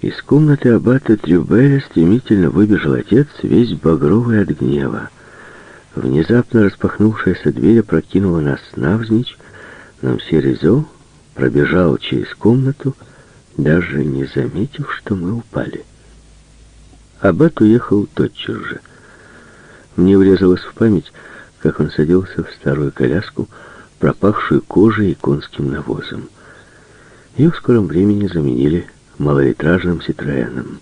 Из комнаты аббата Трюбеля стремительно выбежал отец, весь багровый от гнева. Внезапно распахнувшаяся дверь опрокинула нас навзничь, но мсье Резо пробежал через комнату, даже не заметив, что мы упали. Аббат уехал тотчас же. Мне врезалось в память, как он садился в старую коляску, пропахшую кожей и конским навозом. Ее в скором времени заменили малолитражным Ситроэном.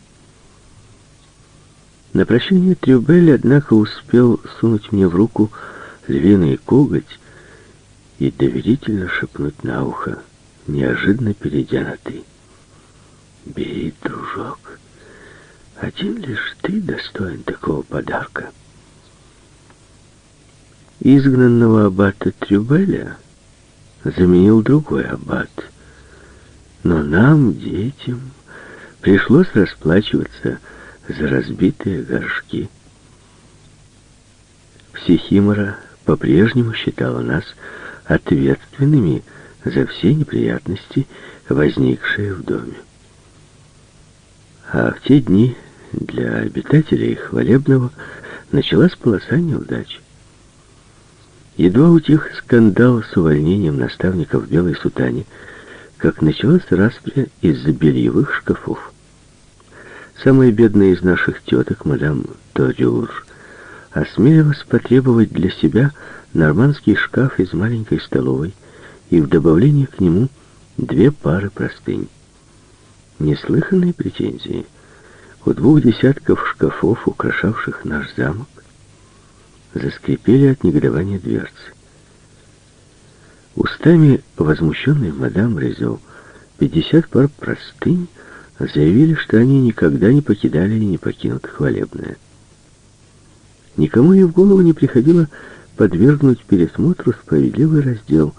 На прощание Трюбель, однако, успел сунуть мне в руку львиный коготь и доверительно шепнуть на ухо, неожиданно перейдя на «ты». «Бери, дружок, один лишь ты достоин такого подарка». Изгнанного аббата Трюбеля заменил другой аббат — но нам, детям, пришлось расплачиваться за разбитые горшки. Психимора по-прежнему считала нас ответственными за все неприятности, возникшие в доме. А в те дни для обитателей Хвалебного началась полоса неудач. Едва утих скандал с увольнением наставника в белой сутане – как началась распря из-за бельевых шкафов. Самая бедная из наших теток, мадам Торюр, осмелилась потребовать для себя нормандский шкаф из маленькой столовой и в добавление к нему две пары простынь. Неслыханные претензии. У двух десятков шкафов, украшавших наш замок, заскрипели от негодования дверцы. Устами возмущенной мадам Резо 50 пар простынь заявили, что они никогда не покидали и не покинут хвалебное. Никому и в голову не приходило подвергнуть пересмотру справедливый раздел,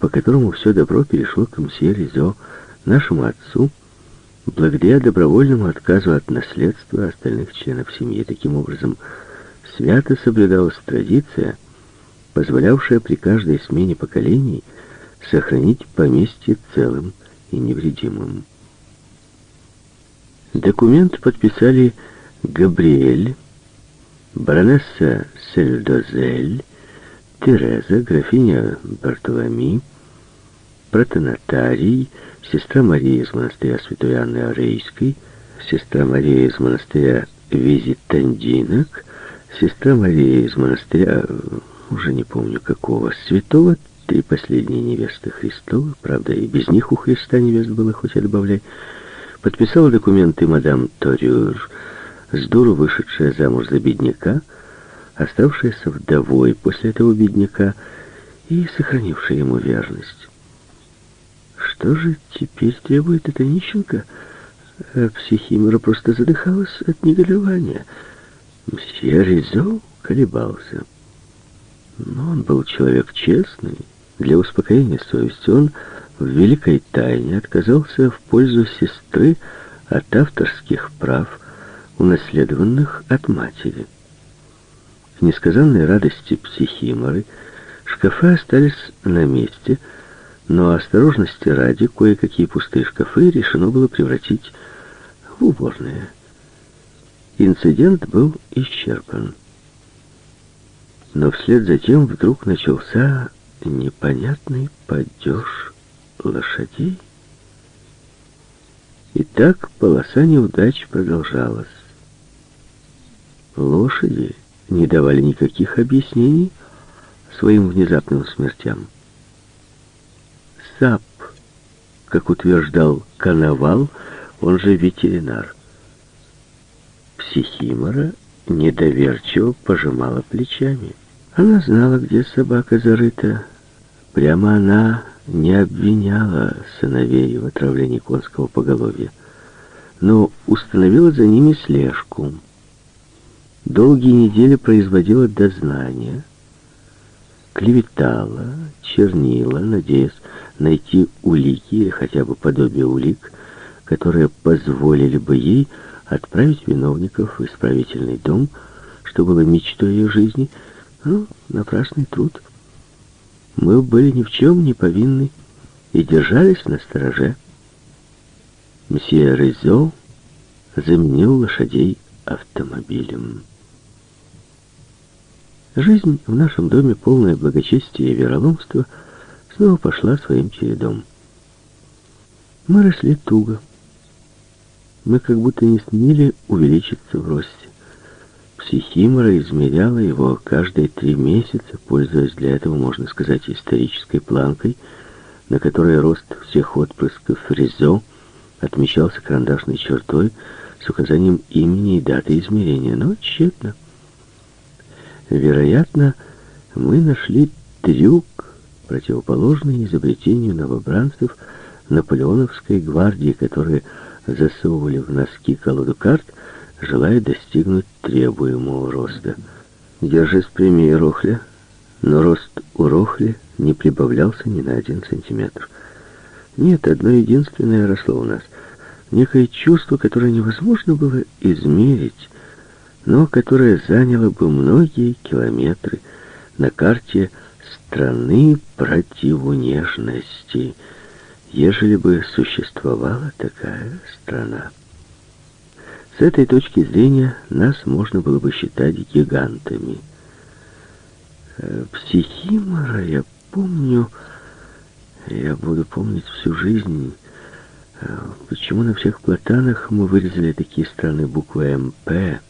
по которому все добро перешло к мсье Резо, нашему отцу, благодаря добровольному отказу от наследства остальных членов семьи. Таким образом, свято соблюдалась традиция — позволявшая при каждой смене поколений сохранить поместье целым и невредимым. Документ подписали Габриэль, баронесса Сельдозель, Тереза, графиня Бартоломи, протонотарий, сестра Мария из монастыря Святой Анны Арейской, сестра Мария из монастыря Визитандинок, сестра Мария из монастыря уже не помню какого, святого, три последние невесты Христова, правда, и без них у Христа невест было хоть отбавляй, подписала документы мадам Торюр, с вышедшая замуж за бедняка, оставшаяся вдовой после этого бедняка и сохранившая ему верность. Что же теперь требует эта нищенка? А психимера просто задыхалась от негодования. Мсье Ризо колебался. Но он был человек честный. Для успокоения совести он в великой тайне отказался в пользу сестры от авторских прав, унаследованных от матери. К несказанной радости психиморы шкафы остались на месте, но осторожности ради кое-какие пустые шкафы решено было превратить в уборные. Инцидент был исчерпан. Но вслед за тем вдруг начался непонятный падеж лошадей. И так полоса неудач продолжалась. Лошади не давали никаких объяснений своим внезапным смертям. Сап, как утверждал коновал, он же ветеринар. Психимора недоверчиво пожимала плечами. Она знала, где собака зарыта. Прямо она не обвиняла сыновей в отравлении конского поголовья, но установила за ними слежку. Долгие недели производила дознания, клеветала, чернила, надеясь найти улики или хотя бы подобие улик, которые позволили бы ей отправить виновников в исправительный дом, что было мечтой ее жизни, ну, напрасный труд. Мы были ни в чем не повинны и держались на стороже. Мсье Резо заменил лошадей автомобилем. Жизнь в нашем доме, полная благочестия и вероломства, снова пошла своим чередом. Мы росли туго. Мы как будто не смели увеличиться в росте. Психимора измеряла его каждые три месяца, пользуясь для этого, можно сказать, исторической планкой, на которой рост всех отпрысков Ризо отмечался карандашной чертой с указанием имени и даты измерения, но тщетно. Вероятно, мы нашли трюк, противоположный изобретению новобранцев наполеоновской гвардии, которые засовывали в носки колоду карт, желая достигнуть требуемого роста. Держись прямее Рохля, но рост у Рохли не прибавлялся ни на один сантиметр. Нет, одно единственное росло у нас. Некое чувство, которое невозможно было измерить, но которое заняло бы многие километры на карте страны противонежности, ежели бы существовала такая страна. С этой точки зрения нас можно было бы считать гигантами. Э, Психимора, я помню, я буду помнить всю жизнь, э, почему на всех платанах мы вырезали такие странные буквы МП.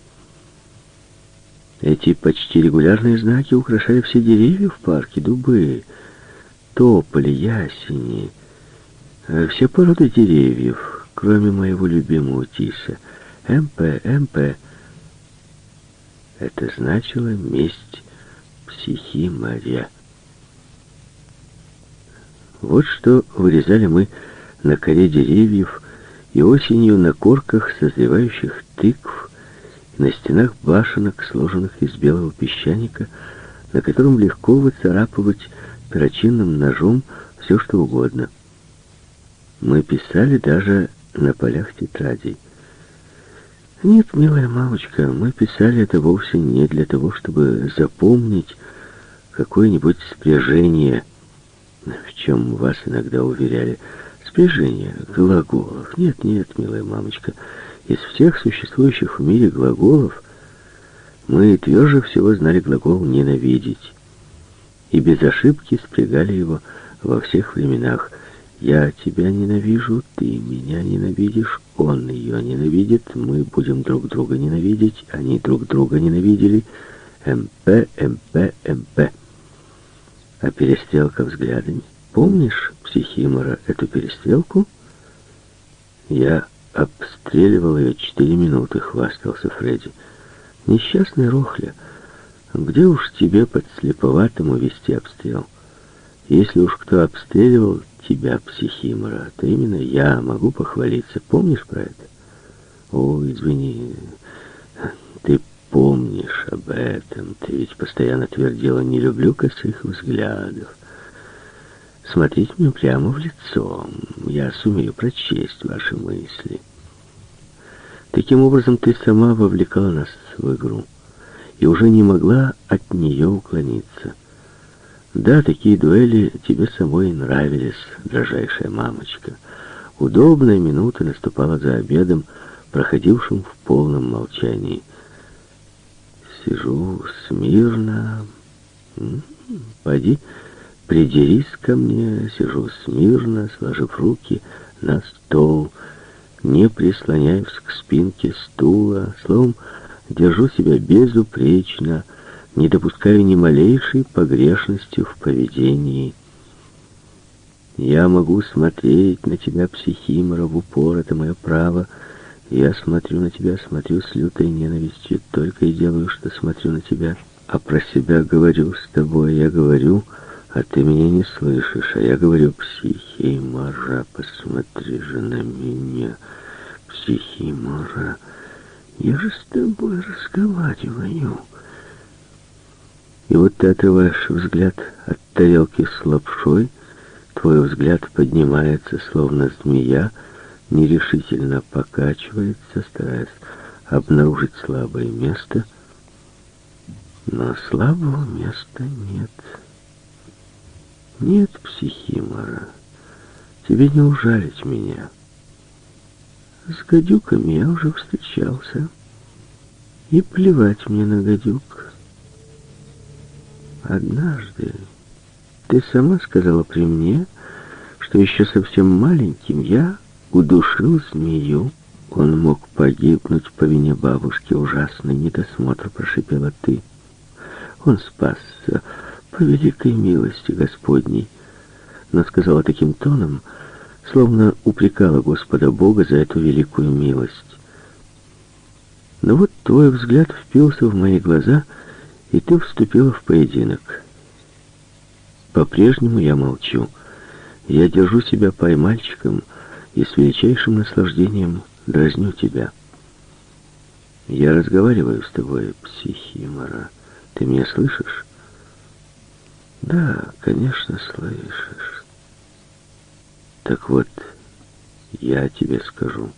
Эти почти регулярные знаки украшали все деревья в парке, дубы, тополи, ясени, э, все породы деревьев, кроме моего любимого тиса — МП, МП. Это значило месть психимария. Вот что вырезали мы на коре деревьев и осенью на корках созревающих тыкв, и на стенах башенок, сложенных из белого песчаника, на котором легко выцарапывать перочинным ножом все, что угодно. Мы писали даже на полях тетрадей. Нет, милая мамочка, мы писали это вовсе не для того, чтобы запомнить какое-нибудь спряжение, в чем вас иногда уверяли. Спряжение глаголов. Нет, нет, милая мамочка, из всех существующих в мире глаголов мы тверже всего знали глагол «ненавидеть» и без ошибки спрягали его во всех временах. «Я тебя ненавижу, ты меня ненавидишь, он ее ненавидит, мы будем друг друга ненавидеть, они друг друга ненавидели. МП, МП, МП. А перестрелка взглядами. Помнишь, психимора, эту перестрелку? Я обстреливал ее четыре минуты, хвастался Фредди. Несчастный Рохля, где уж тебе подслеповатому вести обстрел? Если уж кто обстреливал, тебя, психимора, то именно я могу похвалиться. Помнишь про это? О, извини, ты помнишь об этом. Ты ведь постоянно твердила, не люблю косых взглядов. Смотрите мне прямо в лицо. Я сумею прочесть ваши мысли. Таким образом, ты сама вовлекала нас в игру и уже не могла от нее уклониться. Да, такие дуэли тебе самой нравились, дрожайшая мамочка. Удобная минута наступала за обедом, проходившим в полном молчании. Сижу смирно. Пойди, придерись ко мне, сижу смирно, сложив руки на стол, не прислоняясь к спинке стула, словом, держу себя безупречно, не допускаю ни малейшей погрешности в поведении. Я могу смотреть на тебя, психимора, в упор, это мое право. Я смотрю на тебя, смотрю с лютой ненавистью, только и делаю, что смотрю на тебя. А про себя говорю с тобой, я говорю, а ты меня не слышишь, а я говорю, психимора, посмотри же на меня, психимора, я же с тобой разговариваю». И вот ты отрываешь взгляд от тарелки с лапшой, твой взгляд поднимается, словно змея, нерешительно покачивается, стараясь обнаружить слабое место, но слабого места нет. Нет, психимора, тебе не ужалить меня. С гадюками я уже встречался. И плевать мне на гадюк. Однажды ты сама сказала при мне, что еще совсем маленьким я удушил змею. Он мог погибнуть по вине бабушки. Ужасный недосмотр, прошипела ты. Он спасся по великой милости Господней, но сказала таким тоном, словно упрекала Господа Бога за эту великую милость. Но вот твой взгляд впился в мои глаза, и ты вступила в поединок. По-прежнему я молчу. Я держу себя поймальчиком и с величайшим наслаждением дразню тебя. Я разговариваю с тобой, психимора. Ты меня слышишь? Да, конечно, слышишь. Так вот, я тебе скажу.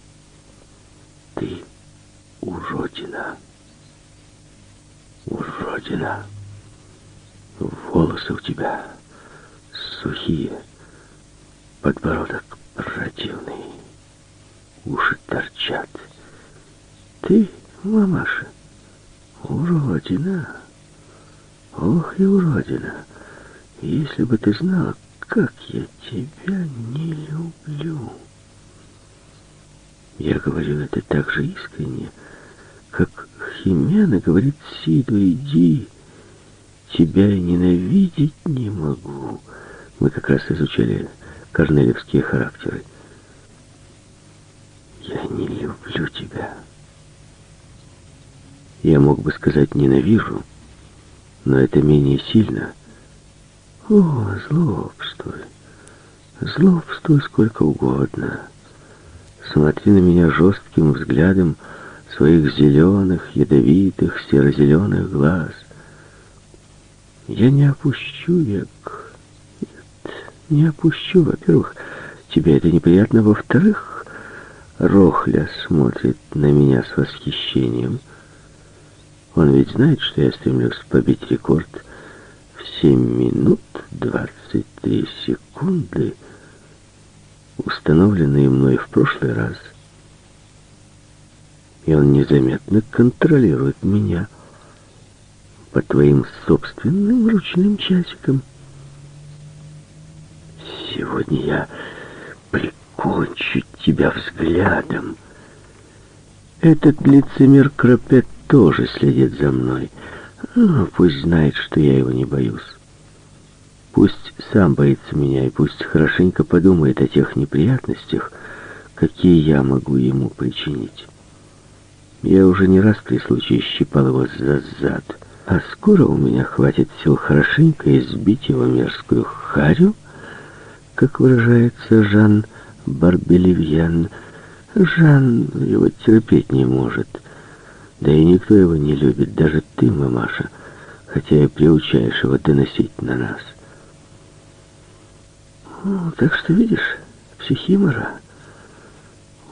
Ты уродина. Уродина. Волосы у тебя сухие, подбородок противный, уши торчат. Ты, мамаша, уродина. Ох и уродина. Если бы ты знала, как я тебя не люблю. Я говорю это так же искренне, Химена говорит Сиду, иди, тебя я ненавидеть не могу. Мы как раз изучали корнелевские характеры. Я не люблю тебя. Я мог бы сказать «ненавижу», но это менее сильно. О, злобствуй, злобствуй сколько угодно. Смотри на меня жестким взглядом своих зеленых, ядовитых, серо-зеленых глаз. Я не опущу век. Нет, не опущу. Во-первых, тебе это неприятно. Во-вторых, Рохля смотрит на меня с восхищением. Он ведь знает, что я стремлюсь побить рекорд в 7 минут 23 секунды установленные мной в прошлый раз. И он незаметно контролирует меня по твоим собственным ручным часикам. Сегодня я прикончу тебя взглядом. Этот лицемер Кропет тоже следит за мной. Ну, пусть знает, что я его не боюсь. Пусть сам боится меня и пусть хорошенько подумает о тех неприятностях, какие я могу ему причинить. Я уже не раз при случае щипал его за зад, а скоро у меня хватит сил хорошенько избить его мерзкую харю, как выражается Жан Барбеливьян. Жан его терпеть не может, да и никто его не любит, даже ты, мамаша, хотя и приучаешь его доносить на нас. Ну, так что, видишь, психимора,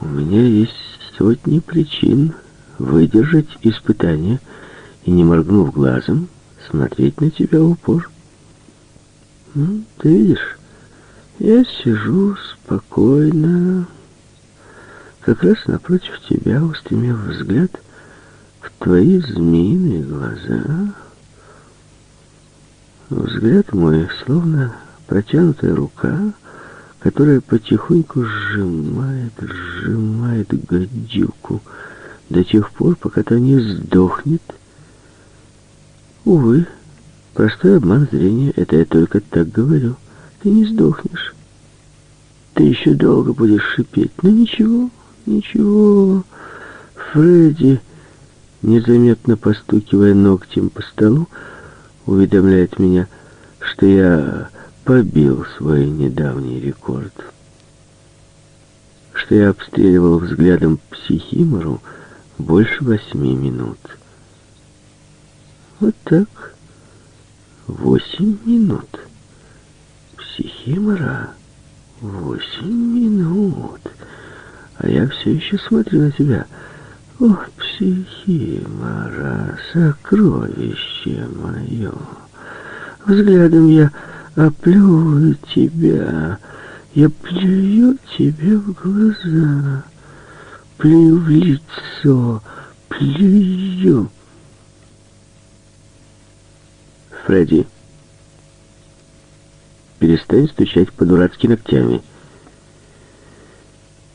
у меня есть сотни причин выдержать испытание и, не моргнув глазом, смотреть на тебя упор. Ну, ты видишь, я сижу спокойно, как раз напротив тебя, устремив взгляд в твои змеиные глаза. Взгляд мой словно протянутая рука, которая потихоньку сжимает, сжимает гадюку до тех пор, пока та не сдохнет. Увы, простой обман зрения, это я только так говорю. Ты не сдохнешь. Ты еще долго будешь шипеть. Но ничего, ничего. Фредди, незаметно постукивая ногтем по столу, уведомляет меня, что я побил свой недавний рекорд. Что я обстреливал взглядом психимору больше восьми минут. Вот так. Восемь минут. Психимора. Восемь минут. А я все еще смотрю на тебя. О, психимора, сокровище мое. Взглядом я оплевываю тебя, я плюю тебе в глаза. Плюю в лицо, плюю. Фредди, перестань стучать по-дурацки ногтями.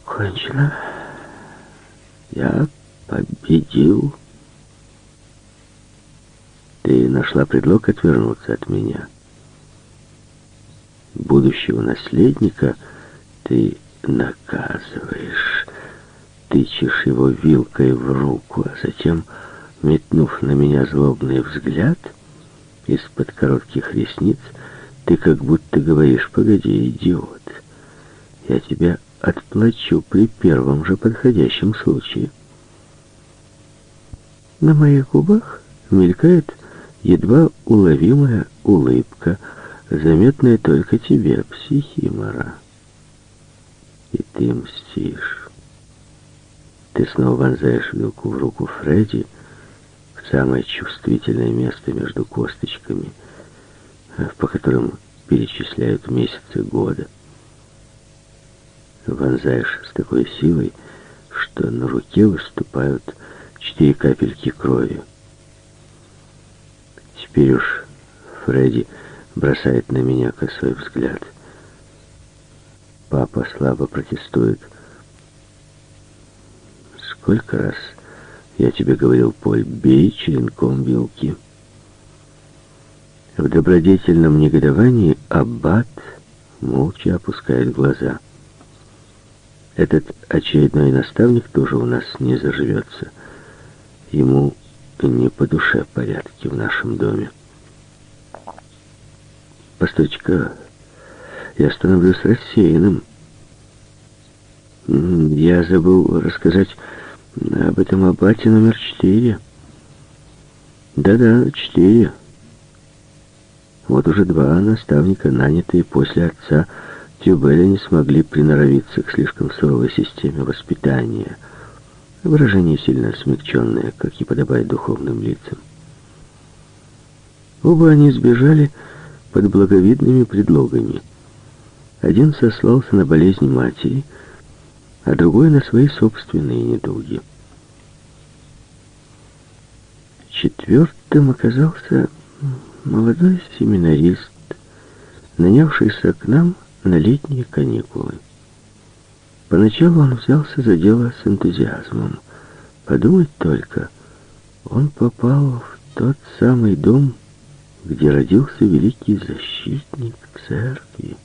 Кончено. Я победил. Ты нашла предлог отвернуться от меня. Будущего наследника ты наказываешь. Тычешь его вилкой в руку, а затем, метнув на меня злобный взгляд, из-под коротких ресниц, ты как будто говоришь, погоди, идиот, я тебя отплачу при первом же подходящем случае. На моих губах мелькает едва уловимая улыбка, заметная только тебе, психимора. И ты мстишь. Ты снова вонзаешь вилку в руку Фредди, в самое чувствительное место между косточками, по которым перечисляют месяцы года. Вонзаешь с такой силой, что на руке выступают четыре капельки крови. Теперь уж Фредди бросает на меня косой взгляд. Папа слабо протестует. Сколько раз я тебе говорил, Поль, бей черенком вилки. В добродетельном негодовании Аббат молча опускает глаза. Этот очередной наставник тоже у нас не заживется. Ему не по душе порядки в нашем доме. Постойте-ка, я становлюсь рассеянным. Я забыл рассказать об этом аббате номер четыре. Да-да, четыре. Вот уже два наставника, нанятые после отца Тюбеля, не смогли приноровиться к слишком суровой системе воспитания — Выражение сильно смягченное, как и подобает духовным лицам. Оба они сбежали под благовидными предлогами. Один сослался на болезнь матери, а другой на свои собственные недуги. Четвертым оказался молодой семинарист, нанявшийся к нам на летние каникулы. Поначалу он взялся за дело с энтузиазмом. Подумать только, он попал в тот самый дом, где родился великий защитник церкви.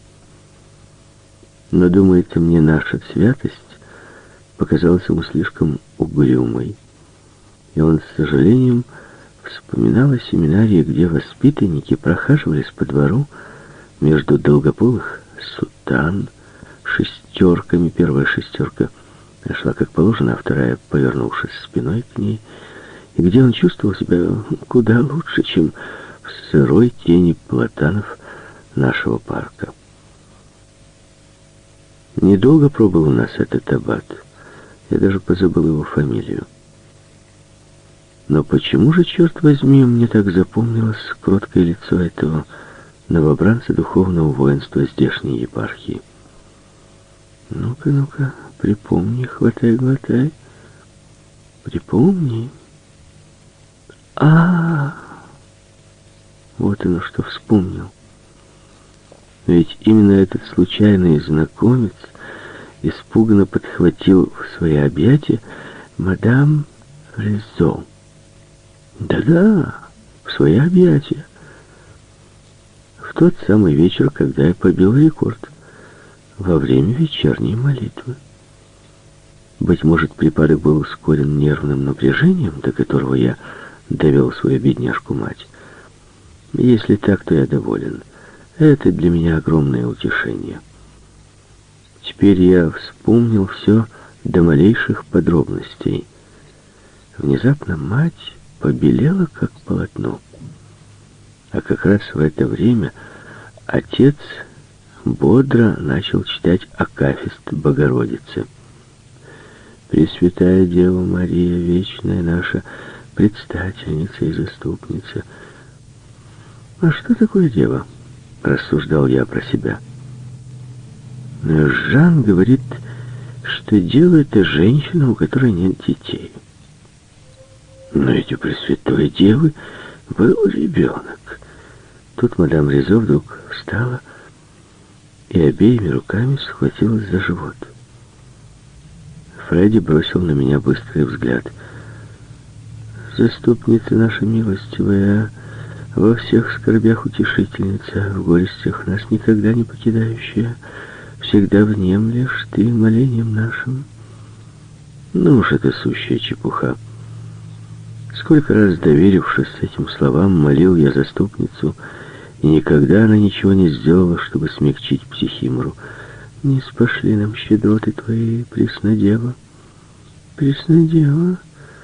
Но, думается мне, наша святость показалась ему слишком угрюмой, и он с сожалением вспоминал о семинарии, где воспитанники прохаживались по двору между долгополых сутан, шестерками. Первая шестерка шла как положено, а вторая, повернувшись спиной к ней, и где он чувствовал себя куда лучше, чем в сырой тени платанов нашего парка. Недолго пробыл у нас этот аббат. Я даже позабыл его фамилию. Но почему же, черт возьми, мне так запомнилось кроткое лицо этого новобранца духовного воинства здешней епархии? Ну-ка, ну-ка, припомни, хватай, глотай. Припомни. А, -а, а Вот оно что вспомнил. Ведь именно этот случайный знакомец испуганно подхватил в свои объятия мадам Резо. Да-да, в свои объятия. В тот самый вечер, когда я побил рекорд во время вечерней молитвы. Быть может, припадок был ускорен нервным напряжением, до которого я довел свою бедняжку-мать. Если так, то я доволен. Это для меня огромное утешение. Теперь я вспомнил все до малейших подробностей. Внезапно мать побелела, как полотно. А как раз в это время отец бодро начал читать Акафист Богородицы. «Пресвятая Дева Мария, вечная наша предстательница и заступница». «А что такое дева?» — рассуждал я про себя. Жан говорит, что делает эта женщина, у которой нет детей. Но эти Пресвятой Девы был ребенок. Тут мадам Ризо вдруг встала и обеими руками схватилась за живот. Фредди бросил на меня быстрый взгляд. «Заступница наша милостивая, во всех скорбях утешительница, в горестях нас никогда не покидающая, всегда внемлешь ты молением нашим». Ну уж это сущая чепуха. Сколько раз, доверившись этим словам, молил я заступницу, и никогда она ничего не сделала, чтобы смягчить психимру. Не спошли нам щедроты твои, Преснодева. Преснодева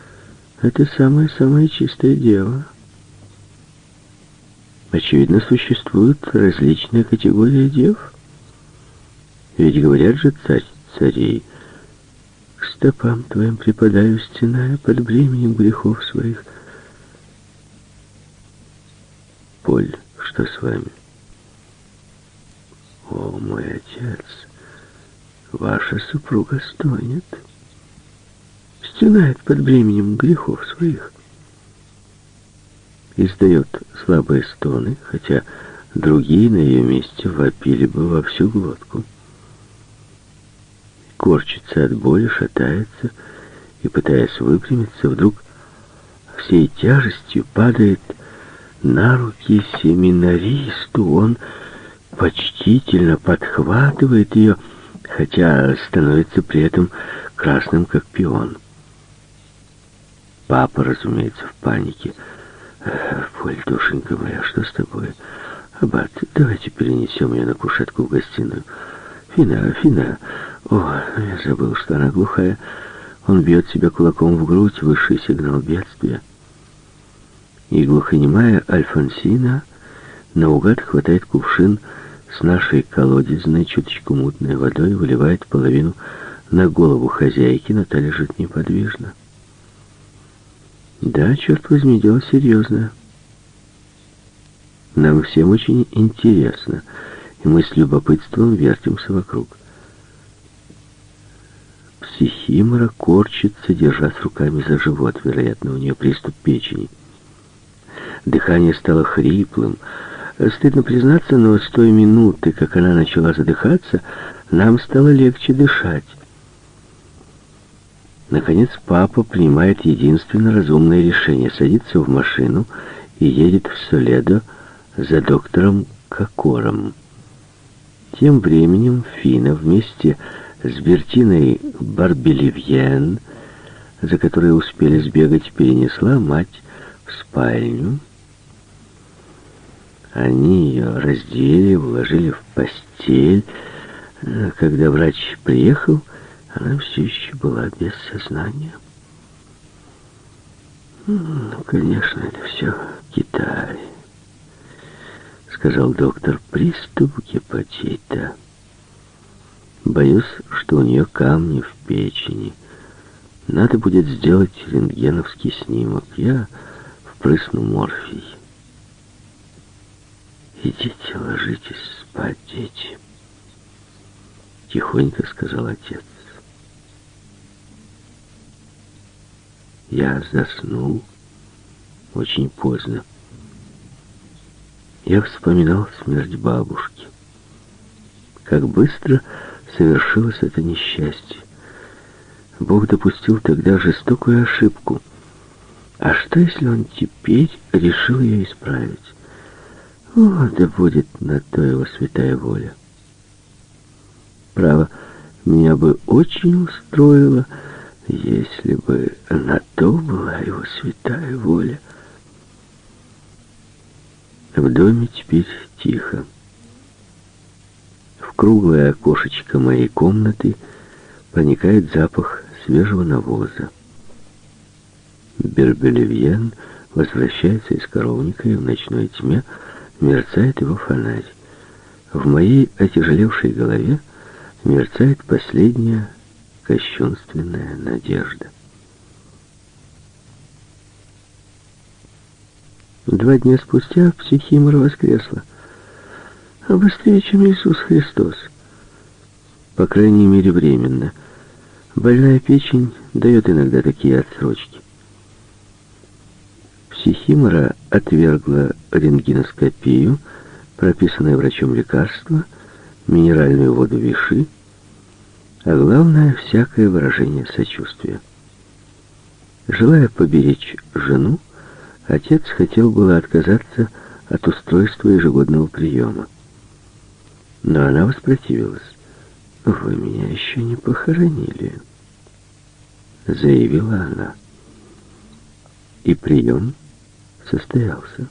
— это самое-самое чистое дело. Очевидно, существуют различные категории дев. Ведь говорят же царь царей — к стопам твоим припадаю, стеная под бременем грехов своих. Поль, что с вами? О, мой отец, ваша супруга стонет, стенает под бременем грехов своих. Издает слабые стоны, хотя другие на ее месте вопили бы во всю глотку корчится от боли, шатается и, пытаясь выпрямиться, вдруг всей тяжестью падает на руки семинаристу. Он почтительно подхватывает ее, хотя становится при этом красным, как пион. Папа, разумеется, в панике. «Поль, душенька моя, что с тобой? Аббат, давайте перенесем ее на кушетку в гостиную». «Фина, Фина, о, я забыл, что она глухая. Он бьет себя кулаком в грудь, высший сигнал бедствия. И глухонемая Альфонсина наугад хватает кувшин с нашей колодезной, чуточку мутной водой, выливает половину на голову хозяйки, но та лежит неподвижно. Да, черт возьми, дело серьезное. Нам всем очень интересно, мы с любопытством вертимся вокруг. Психимора корчится, держась руками за живот. Вероятно, у нее приступ печени. Дыхание стало хриплым. Стыдно признаться, но с той минуты, как она начала задыхаться, нам стало легче дышать. Наконец папа принимает единственно разумное решение. Садится в машину и едет в Соледо за доктором Кокором. Тем временем Фина вместе с Бертиной Барбелевьен, за которой успели сбегать, перенесла мать в спальню. Они ее раздели, уложили в постель. Когда врач приехал, она все еще была без сознания. «Ну, конечно, это все Китай», — сказал доктор. «Приступ гепатита». Боюсь, что у нее камни в печени. Надо будет сделать рентгеновский снимок. Я впрысну морфий. «Идите, ложитесь спать, дети», — тихонько сказал отец. Я заснул очень поздно. Я вспоминал смерть бабушки. Как быстро совершилось это несчастье. Бог допустил тогда жестокую ошибку. А что, если он теперь решил ее исправить? О, да будет на то его святая воля. Право, меня бы очень устроило, если бы на то была его святая воля. В доме теперь тихо круглое окошечко моей комнаты проникает запах свежего навоза. Бербелевьен возвращается из коровника, и в ночной тьме мерцает его фонарь. В моей отяжелевшей голове мерцает последняя кощунственная надежда. Два дня спустя психимора воскресла а быстрее, чем Иисус Христос. По крайней мере, временно. Больная печень дает иногда такие отсрочки. Психимора отвергла рентгеноскопию, прописанное врачом лекарство, минеральную воду виши, а главное, всякое выражение сочувствия. Желая поберечь жену, отец хотел было отказаться от устройства ежегодного приема. Но она воспротивилась. «Вы меня еще не похоронили», — заявила она. И прием состоялся.